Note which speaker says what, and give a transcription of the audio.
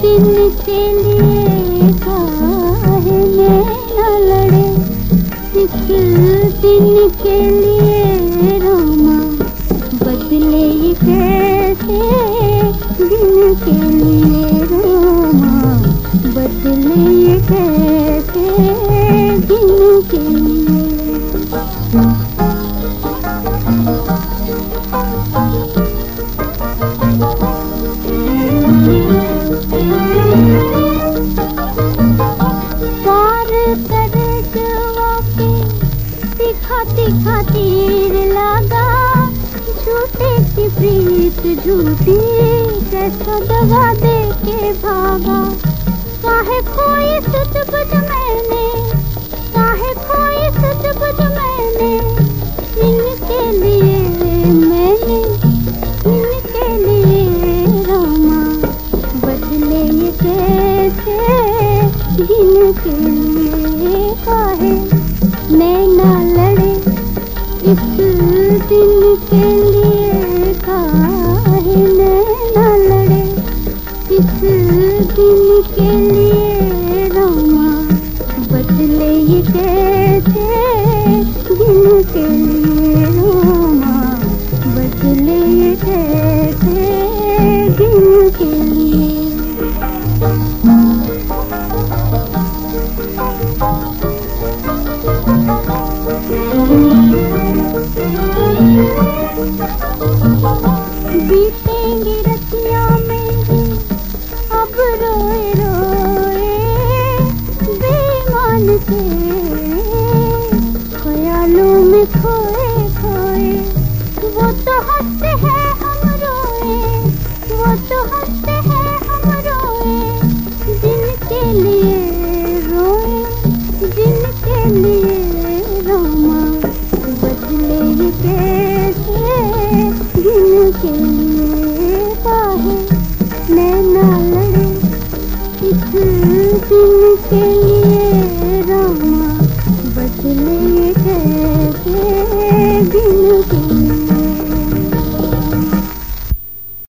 Speaker 1: किन के लिए काहे में न लड़े? एक दिन के लिए रोमा बदले कैसे? दिन के लिए रोमा बदले कैसे? दिन के लिए खाती खातिर लगा, झूठे की प्रीत झूठी कैसा दवा दे के भागा। काहे कोई सच बज मैंने, काहे कोई सच बज मैंने, इनके लिए मैंने, इनके लिए रामा बदले ये कैसे इनके लिए काहे इस दिन के लिए काहे नैना लड़े इस दिन के लिए रामा बदले ये कैसे दिन के लिए रामा बदले ये कैसे खोए लिए